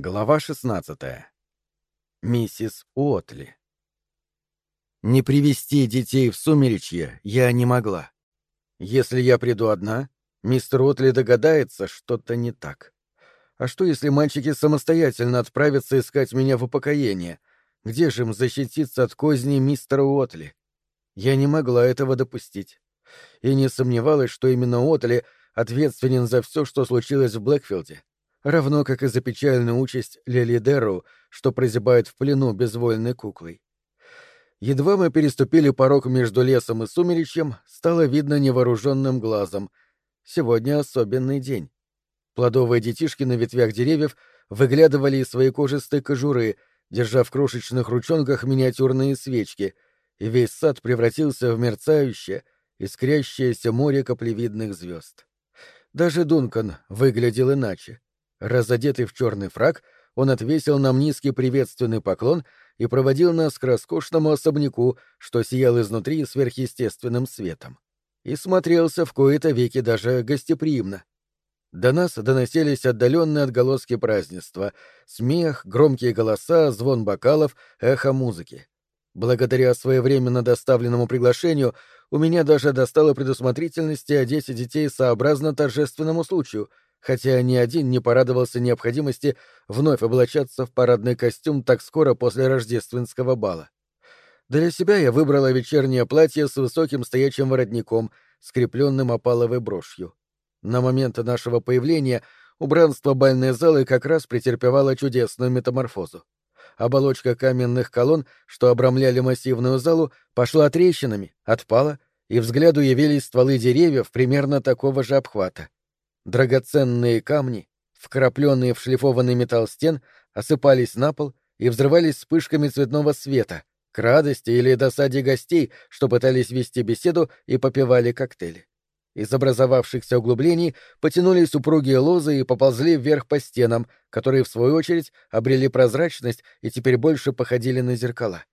Глава 16. Миссис Уотли. Не привести детей в сумеречье я не могла. Если я приду одна, мистер Уотли догадается, что-то не так. А что, если мальчики самостоятельно отправятся искать меня в упокоение? Где же им защититься от козни мистера Уотли? Я не могла этого допустить. И не сомневалась, что именно Уотли ответственен за все, что случилось в Блэкфилде равно как и за печальную участь Лили Дерру, что прозябает в плену безвольной куклой. Едва мы переступили порог между лесом и сумеречьем, стало видно невооруженным глазом. Сегодня особенный день. Плодовые детишки на ветвях деревьев выглядывали из своей кожистой кожуры, держа в крошечных ручонках миниатюрные свечки, и весь сад превратился в мерцающее, искрящееся море каплевидных звезд. Даже Дункан выглядел иначе. Разодетый в черный фраг, он отвесил нам низкий приветственный поклон и проводил нас к роскошному особняку, что сиял изнутри сверхъестественным светом. И смотрелся в кои-то веки даже гостеприимно. До нас доносились отдаленные отголоски празднества — смех, громкие голоса, звон бокалов, эхо музыки. Благодаря своевременно доставленному приглашению у меня даже достало предусмотрительности одеть детей сообразно торжественному случаю — хотя ни один не порадовался необходимости вновь облачаться в парадный костюм так скоро после рождественского бала. Для себя я выбрала вечернее платье с высоким стоячим воротником, скрепленным опаловой брошью. На момент нашего появления убранство бальной залы как раз претерпевало чудесную метаморфозу. Оболочка каменных колонн, что обрамляли массивную залу, пошла трещинами, отпала, и взгляду явились стволы деревьев примерно такого же обхвата. Драгоценные камни, вкрапленные в шлифованный металл стен, осыпались на пол и взрывались вспышками цветного света, к радости или досаде гостей, что пытались вести беседу и попивали коктейли. Из образовавшихся углублений потянулись упругие лозы и поползли вверх по стенам, которые, в свою очередь, обрели прозрачность и теперь больше походили на зеркала.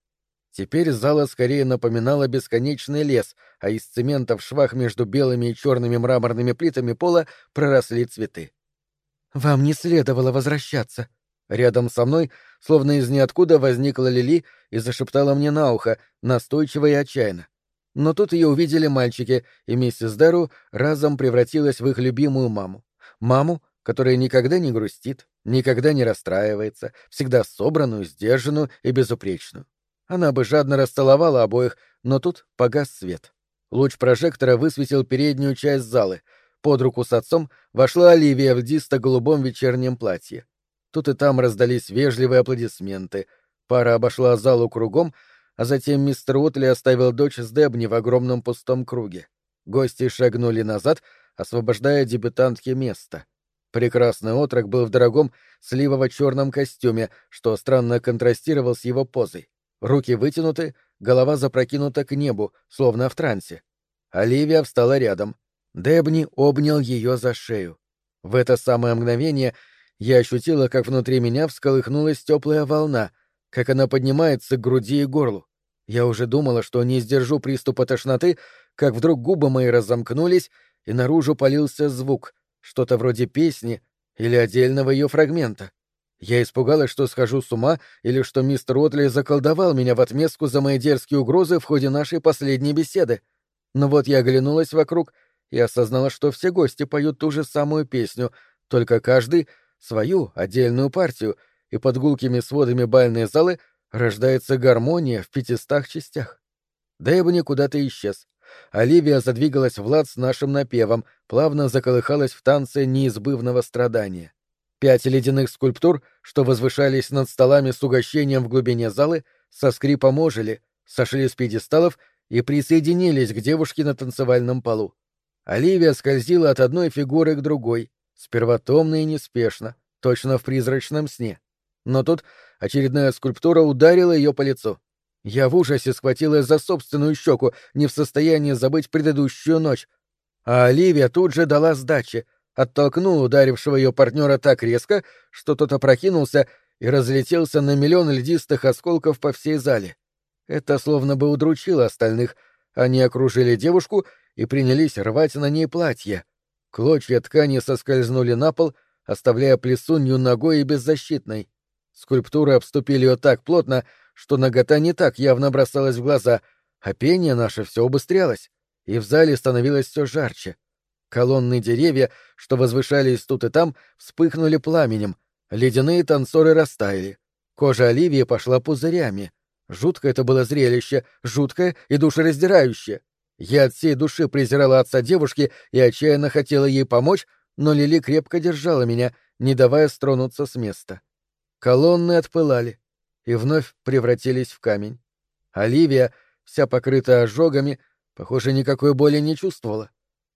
Теперь зала скорее напоминала бесконечный лес, а из цемента в швах между белыми и черными мраморными плитами пола проросли цветы. «Вам не следовало возвращаться». Рядом со мной, словно из ниоткуда, возникла Лили и зашептала мне на ухо, настойчиво и отчаянно. Но тут ее увидели мальчики, и миссис Дэру разом превратилась в их любимую маму. Маму, которая никогда не грустит, никогда не расстраивается, всегда собранную, сдержанную и безупречную. Она бы жадно расцеловала обоих, но тут погас свет. Луч прожектора высветил переднюю часть залы. Под руку с отцом вошла Оливия в дисто-голубом вечернем платье. Тут и там раздались вежливые аплодисменты. Пара обошла залу кругом, а затем мистер Утли оставил дочь с Дебни в огромном пустом круге. Гости шагнули назад, освобождая дебютантке место. Прекрасный отрок был в дорогом сливово-черном костюме, что странно контрастировал с его позой. Руки вытянуты, голова запрокинута к небу, словно в трансе. Оливия встала рядом. Дебни обнял ее за шею. В это самое мгновение я ощутила, как внутри меня всколыхнулась теплая волна, как она поднимается к груди и горлу. Я уже думала, что не сдержу приступа тошноты, как вдруг губы мои разомкнулись, и наружу полился звук, что-то вроде песни или отдельного ее фрагмента. Я испугалась, что схожу с ума или что мистер Отли заколдовал меня в отместку за мои дерзкие угрозы в ходе нашей последней беседы. Но вот я оглянулась вокруг и осознала, что все гости поют ту же самую песню, только каждый — свою отдельную партию, и под гулкими сводами бальной залы рождается гармония в пятистах частях. Дэбни куда-то исчез. Оливия задвигалась в лад с нашим напевом, плавно заколыхалась в танце неизбывного страдания. Пять ледяных скульптур, что возвышались над столами с угощением в глубине залы, со скрипом ожили, сошли с пьедесталов и присоединились к девушке на танцевальном полу. Оливия скользила от одной фигуры к другой, сперва томно и неспешно, точно в призрачном сне. Но тут очередная скульптура ударила ее по лицу. Я в ужасе схватилась за собственную щеку, не в состоянии забыть предыдущую ночь. А Оливия тут же дала сдачи, оттолкнул ударившего ее партнера так резко, что тот опрокинулся и разлетелся на миллион льдистых осколков по всей зале. Это словно бы удручило остальных. Они окружили девушку и принялись рвать на ней платье. Клочья ткани соскользнули на пол, оставляя плесунью ногой и беззащитной. Скульптуры обступили ее так плотно, что нагота не так явно бросалась в глаза, а пение наше все убыстрялось, и в зале становилось все жарче. Колонны деревья, что возвышались тут и там, вспыхнули пламенем, ледяные танцоры растаяли. Кожа Оливии пошла пузырями. Жуткое это было зрелище, жуткое и душераздирающее. Я от всей души презирала отца девушки и отчаянно хотела ей помочь, но Лили крепко держала меня, не давая стронуться с места. Колонны отпылали и вновь превратились в камень. Оливия, вся покрытая ожогами, похоже, никакой боли не чувствовала.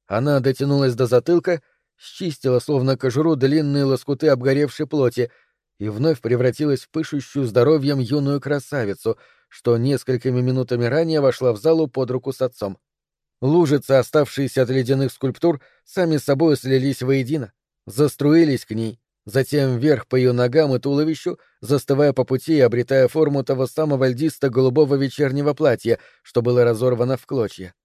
Она дотянулась до затылка, счистила словно кожуру длинные лоскуты обгоревшей плоти и вновь превратилась в пышущую здоровьем юную красавицу, что несколькими минутами ранее вошла в залу под руку с отцом. Лужицы, оставшиеся от ледяных скульптур, сами собой слились воедино, заструились к ней, затем вверх по ее ногам и туловищу, застывая по пути и обретая форму того самого льдисто-голубого вечернего платья, что было разорвано в клочья.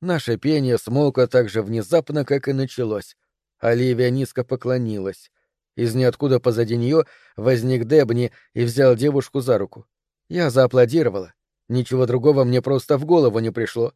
Наше пение смолкло так же внезапно, как и началось. Оливия низко поклонилась. Из ниоткуда позади нее возник Дебни и взял девушку за руку. Я зааплодировала. Ничего другого мне просто в голову не пришло.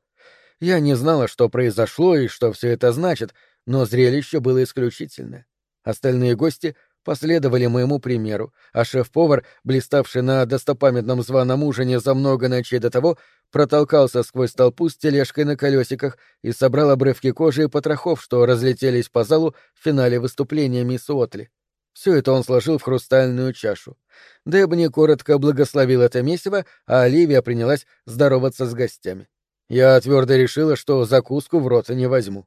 Я не знала, что произошло и что все это значит, но зрелище было исключительное. Остальные гости последовали моему примеру, а шеф-повар, блиставший на достопамятном званом ужине за много ночей до того, протолкался сквозь толпу с тележкой на колесиках и собрал обрывки кожи и потрохов, что разлетелись по залу в финале выступления мисс Уотли. Все это он сложил в хрустальную чашу. Дебни коротко благословил это месиво, а Оливия принялась здороваться с гостями. Я твердо решила, что закуску в рот не возьму.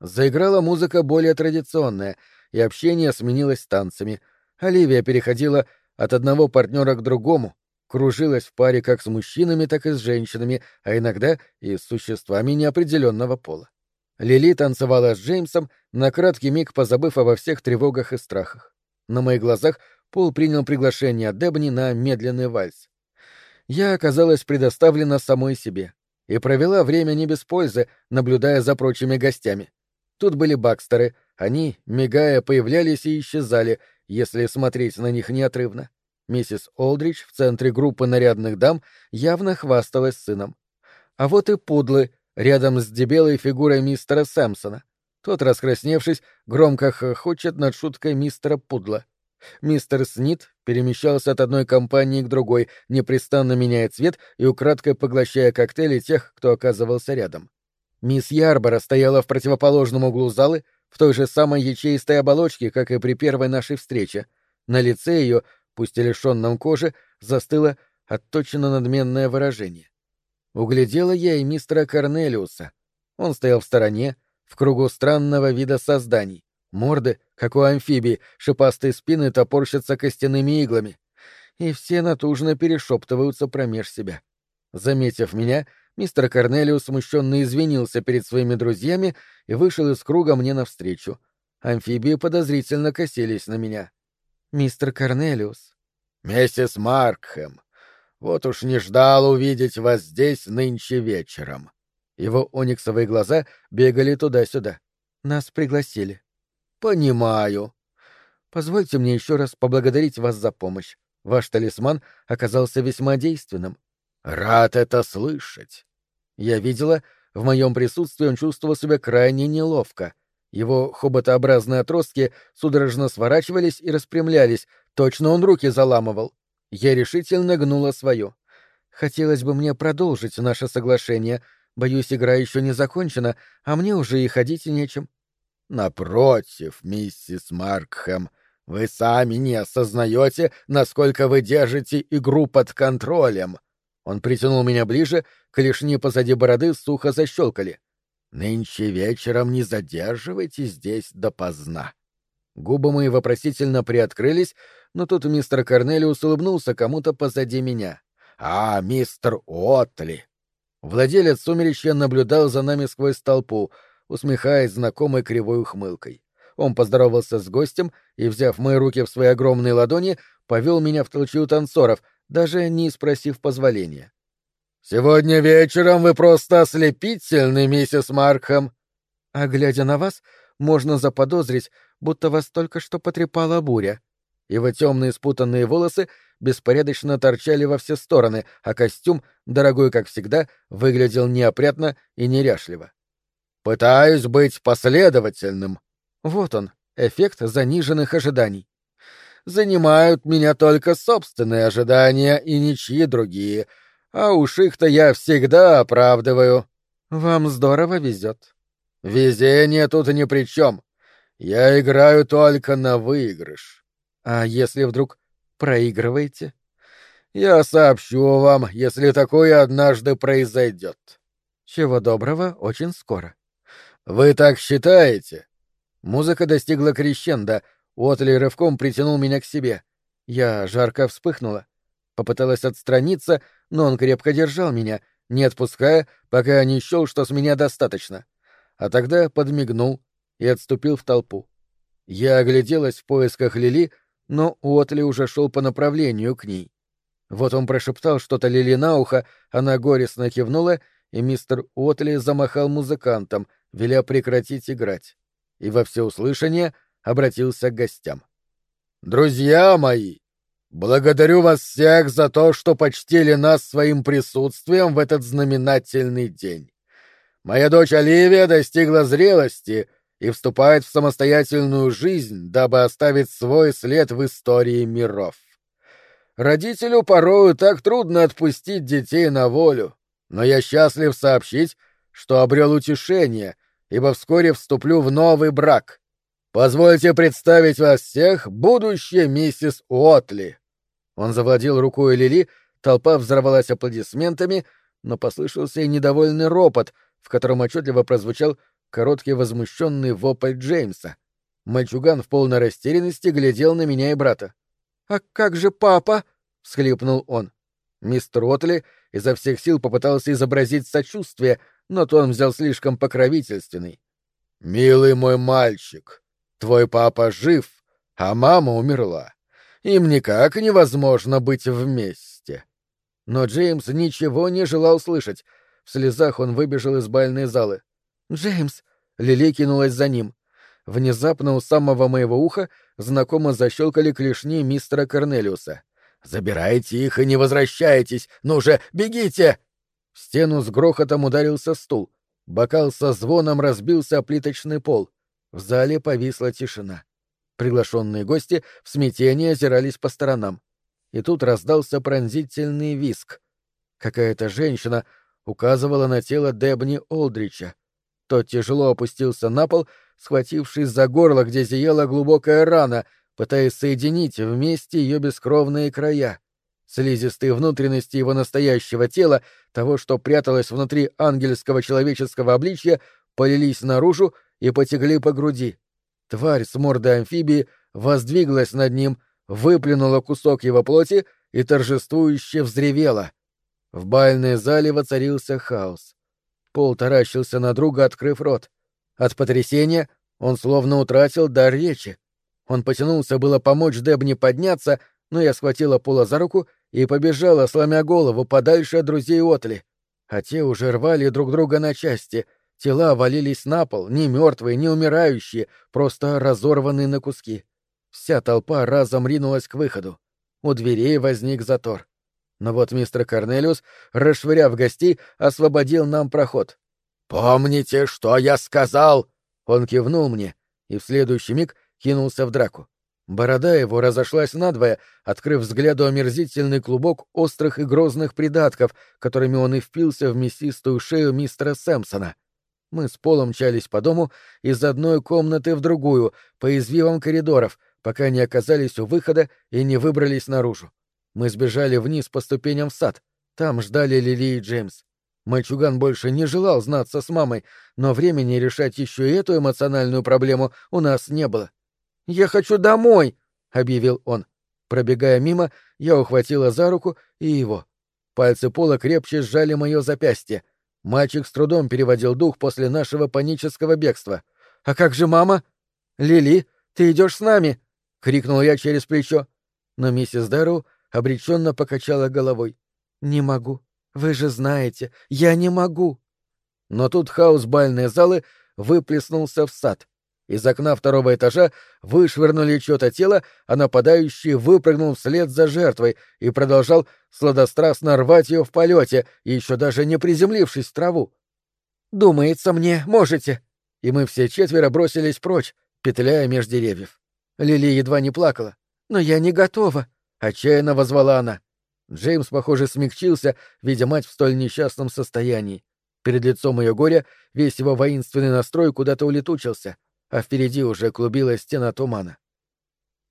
Заиграла музыка более традиционная, и общение сменилось танцами. Оливия переходила от одного партнера к другому, кружилась в паре как с мужчинами, так и с женщинами, а иногда и с существами неопределенного пола. Лили танцевала с Джеймсом, на краткий миг позабыв обо всех тревогах и страхах. На моих глазах Пол принял приглашение Дебни на медленный вальс. Я оказалась предоставлена самой себе и провела время не без пользы, наблюдая за прочими гостями. Тут были Бакстеры, они, мигая, появлялись и исчезали, если смотреть на них неотрывно. Миссис Олдрич в центре группы нарядных дам явно хвасталась сыном. А вот и пудлы, рядом с дебелой фигурой мистера Сэмпсона. Тот, раскрасневшись, громко хохочет над шуткой мистера Пудла. Мистер Снит перемещался от одной компании к другой, непрестанно меняя цвет и украдкой поглощая коктейли тех, кто оказывался рядом. Мисс Ярбора стояла в противоположном углу залы, в той же самой ячеистой оболочке, как и при первой нашей встрече. На лице ее, пусть и лишенном кожи, застыло отточено надменное выражение. Углядела я и мистера Корнелиуса. Он стоял в стороне, в кругу странного вида созданий. Морды, как у амфибий, шипастые спины топорщатся костяными иглами. И все натужно перешептываются промеж себя. Заметив меня, мистер Корнелиус смущенно извинился перед своими друзьями и вышел из круга мне навстречу. Амфибии подозрительно косились на меня. «Мистер Корнелиус». «Миссис Маркхэм, вот уж не ждал увидеть вас здесь нынче вечером». Его ониксовые глаза бегали туда-сюда. Нас пригласили. Понимаю. Позвольте мне еще раз поблагодарить вас за помощь. Ваш талисман оказался весьма действенным. Рад это слышать. Я видела, в моем присутствии он чувствовал себя крайне неловко. Его хоботообразные отростки судорожно сворачивались и распрямлялись, точно он руки заламывал. Я решительно гнула свое. Хотелось бы мне продолжить наше соглашение — Боюсь, игра еще не закончена, а мне уже и ходить нечем. Напротив, миссис Маркхэм, вы сами не осознаете, насколько вы держите игру под контролем. Он притянул меня ближе, клешни позади бороды сухо защелкали. Нынче вечером не задерживайтесь здесь допоздна. Губы мои вопросительно приоткрылись, но тут мистер Корнелиус улыбнулся кому-то позади меня. «А, мистер Отли, Владелец сумеречья наблюдал за нами сквозь толпу, усмехаясь знакомой кривой ухмылкой. Он поздоровался с гостем и, взяв мои руки в свои огромные ладони, повел меня в толчью танцоров, даже не спросив позволения. «Сегодня вечером вы просто ослепительны, миссис Маркхэм!» «А глядя на вас, можно заподозрить, будто вас только что потрепала буря. Его темные спутанные волосы беспорядочно торчали во все стороны, а костюм, дорогой как всегда, выглядел неопрятно и неряшливо. «Пытаюсь быть последовательным». Вот он, эффект заниженных ожиданий. «Занимают меня только собственные ожидания и ничьи другие, а уж их-то я всегда оправдываю». «Вам здорово везет». «Везение тут ни при чем. Я играю только на выигрыш». «А если вдруг проигрываете?» «Я сообщу вам, если такое однажды произойдет». «Чего доброго, очень скоро». «Вы так считаете?» Музыка достигла крещенда, Уотли рывком притянул меня к себе. Я жарко вспыхнула. Попыталась отстраниться, но он крепко держал меня, не отпуская, пока не счел, что с меня достаточно. А тогда подмигнул и отступил в толпу. Я огляделась в поисках Лили, но Уотли уже шел по направлению к ней. Вот он прошептал что-то Лили на ухо, она горестно кивнула, и мистер Уотли замахал музыкантом, веля прекратить играть. И во всеуслышание обратился к гостям. «Друзья мои, благодарю вас всех за то, что почтили нас своим присутствием в этот знаменательный день. Моя дочь Оливия достигла зрелости и вступает в самостоятельную жизнь, дабы оставить свой след в истории миров. Родителю порою так трудно отпустить детей на волю, но я счастлив сообщить, что обрел утешение, ибо вскоре вступлю в новый брак. Позвольте представить вас всех, будущая миссис Уотли. Он завладел рукой Лили, толпа взорвалась аплодисментами, но послышался и недовольный ропот, в котором отчетливо прозвучал короткий возмущенный вопль Джеймса. Мальчуган в полной растерянности глядел на меня и брата. «А как же папа?» — всхлипнул он. Мистер Уотли изо всех сил попытался изобразить сочувствие, но то он взял слишком покровительственный. «Милый мой мальчик, твой папа жив, а мама умерла. Им никак невозможно быть вместе». Но Джеймс ничего не желал слышать. В слезах он выбежал из бальной залы. «Джеймс!» — Лили кинулась за ним. Внезапно у самого моего уха знакомо защелкали клешни мистера Корнелиуса. «Забирайте их и не возвращайтесь! Ну же, бегите!» В стену с грохотом ударился стул. Бокал со звоном разбился о плиточный пол. В зале повисла тишина. Приглашенные гости в смятении озирались по сторонам. И тут раздался пронзительный виск. Какая-то женщина указывала на тело Дебни Олдрича. Тот тяжело опустился на пол, схватившись за горло, где зияла глубокая рана, пытаясь соединить вместе ее бескровные края. Слизистые внутренности его настоящего тела, того, что пряталось внутри ангельского человеческого обличья, полились наружу и потекли по груди. Тварь с мордой амфибии воздвиглась над ним, выплюнула кусок его плоти и торжествующе взревела. В бальной зале воцарился хаос. Пол таращился на друга, открыв рот. От потрясения он словно утратил дар речи. Он потянулся было помочь Дебне подняться, но я схватила Пола за руку и побежала, сломя голову, подальше от друзей Отли. А те уже рвали друг друга на части. Тела валились на пол, не мертвые, не умирающие, просто разорванные на куски. Вся толпа разом ринулась к выходу. У дверей возник затор. Но вот мистер Корнелиус, расшвыряв гостей, освободил нам проход. «Помните, что я сказал?» Он кивнул мне и в следующий миг кинулся в драку. Борода его разошлась надвое, открыв взгляду омерзительный клубок острых и грозных придатков, которыми он и впился в мясистую шею мистера Сэмпсона. Мы с Полом мчались по дому из одной комнаты в другую, по извивам коридоров, пока не оказались у выхода и не выбрались наружу. Мы сбежали вниз по ступеням в сад. Там ждали Лили и Джеймс. Мальчуган больше не желал знаться с мамой, но времени решать еще и эту эмоциональную проблему у нас не было. «Я хочу домой!» — объявил он. Пробегая мимо, я ухватила за руку и его. Пальцы Пола крепче сжали мое запястье. Мальчик с трудом переводил дух после нашего панического бегства. «А как же мама?» «Лили, ты идешь с нами!» — крикнул я через плечо. Но миссис Дэрроу обреченно покачала головой. «Не могу. Вы же знаете, я не могу». Но тут хаос бальной залы выплеснулся в сад. Из окна второго этажа вышвырнули чье-то тело, а нападающий выпрыгнул вслед за жертвой и продолжал сладострастно рвать ее в полете, еще даже не приземлившись в траву. «Думается мне, можете!» И мы все четверо бросились прочь, петляя меж деревьев. Лили едва не плакала. «Но я не готова!» — отчаянно возвала она. Джеймс, похоже, смягчился, видя мать в столь несчастном состоянии. Перед лицом ее горя весь его воинственный настрой куда-то улетучился — а впереди уже клубилась стена тумана.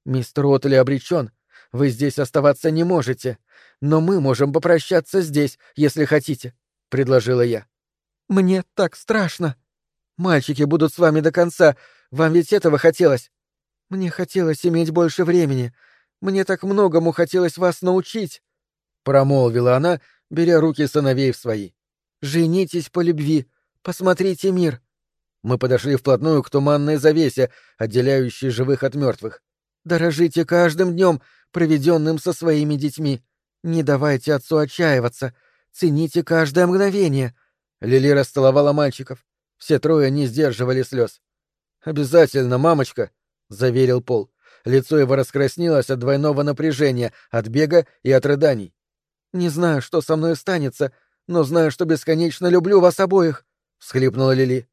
«Мистер Отли обречен. Вы здесь оставаться не можете. Но мы можем попрощаться здесь, если хотите», — предложила я. «Мне так страшно. Мальчики будут с вами до конца. Вам ведь этого хотелось. Мне хотелось иметь больше времени. Мне так многому хотелось вас научить», — промолвила она, беря руки сыновей в свои. «Женитесь по любви. Посмотрите мир. Мы подошли вплотную к туманной завесе, отделяющей живых от мертвых. Дорожите каждым днем, проведенным со своими детьми. Не давайте отцу отчаиваться. Цените каждое мгновение. Лили расцеловала мальчиков. Все трое не сдерживали слез. «Обязательно, мамочка», — заверил Пол. Лицо его раскраснелось от двойного напряжения, от бега и от рыданий. «Не знаю, что со мной станется, но знаю, что бесконечно люблю вас обоих», — всхлипнула Лили.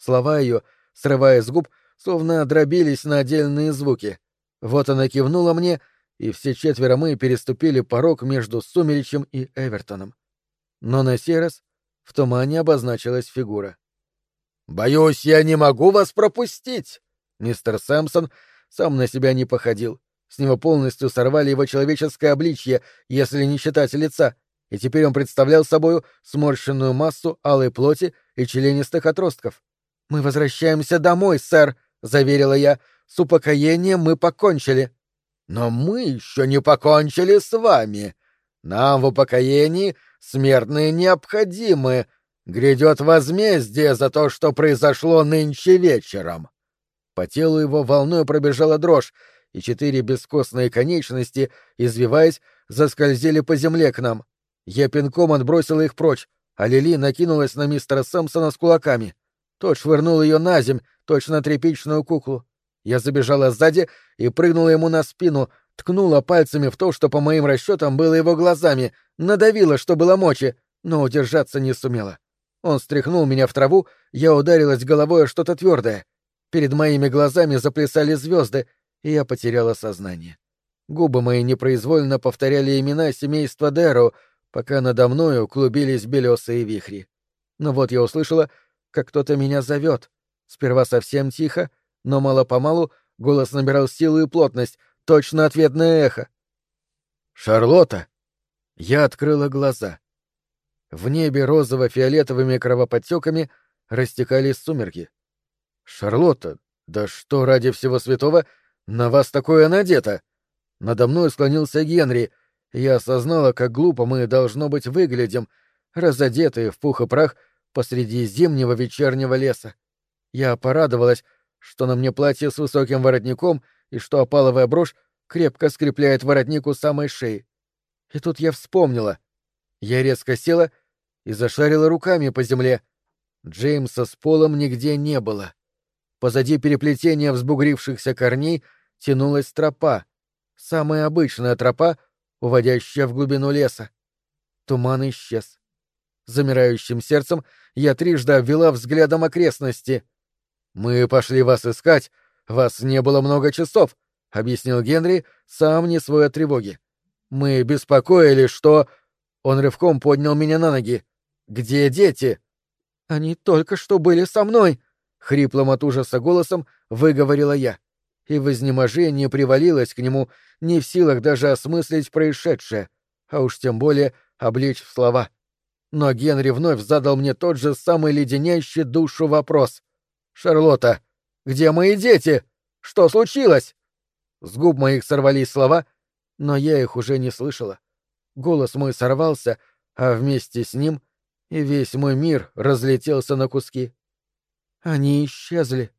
Слова ее, срывая с губ, словно дробились на отдельные звуки. Вот она кивнула мне, и все четверо мы переступили порог между Сумеречем и Эвертоном. Но на сей раз в тумане обозначилась фигура. «Боюсь, я не могу вас пропустить!» Мистер Сэмпсон сам на себя не походил. С него полностью сорвали его человеческое обличье, если не считать лица, и теперь он представлял собою сморщенную массу алой плоти и членистых отростков. «Мы возвращаемся домой, сэр», — заверила я. «С упокоением мы покончили». «Но мы еще не покончили с вами. Нам в упокоении смертные необходимы. Грядет возмездие за то, что произошло нынче вечером». По телу его волной пробежала дрожь, и четыре бескостные конечности, извиваясь, заскользили по земле к нам. Я пинком отбросила их прочь, а Лили накинулась на мистера Сэмпсона с кулаками. Тот швырнул ее на земь, точно тряпичную куклу. Я забежала сзади и прыгнула ему на спину, ткнула пальцами в то, что по моим расчетам было его глазами, надавила, что было мочи, но удержаться не сумела. Он стряхнул меня в траву, я ударилась головой о что-то твердое. Перед моими глазами заплясали звезды, и я потеряла сознание. Губы мои непроизвольно повторяли имена семейства Дэро, пока надо мною клубились белесые вихри. Но вот я услышала, как кто-то меня зовет. Сперва совсем тихо, но мало-помалу голос набирал силу и плотность, точно ответное эхо. «Шарлотта!» Я открыла глаза. В небе розово-фиолетовыми кровоподтеками растекались сумерки. «Шарлотта, да что ради всего святого на вас такое надето?» Надо мной склонился Генри, я осознала, как глупо мы, должно быть, выглядим, разодетые в пух и прах посреди зимнего вечернего леса. Я порадовалась, что на мне платье с высоким воротником и что опаловая брошь крепко скрепляет воротник у самой шеи. И тут я вспомнила. Я резко села и зашарила руками по земле. Джеймса с Полом нигде не было. Позади переплетения взбугрившихся корней тянулась тропа, самая обычная тропа, уводящая в глубину леса. Туман исчез. Замирающим сердцем я трижды обвела взглядом окрестности. «Мы пошли вас искать. Вас не было много часов», — объяснил Генри, сам не свой от тревоги. «Мы беспокоились, что...» Он рывком поднял меня на ноги. «Где дети?» «Они только что были со мной», — хриплым от ужаса голосом выговорила я. И в изнеможении привалилась к нему, не в силах даже осмыслить происшедшее, а уж тем более облечь в слова. Но Генри вновь задал мне тот же самый леденящий душу вопрос. «Шарлотта, где мои дети? Что случилось?» С губ моих сорвались слова, но я их уже не слышала. Голос мой сорвался, а вместе с ним и весь мой мир разлетелся на куски. «Они исчезли»,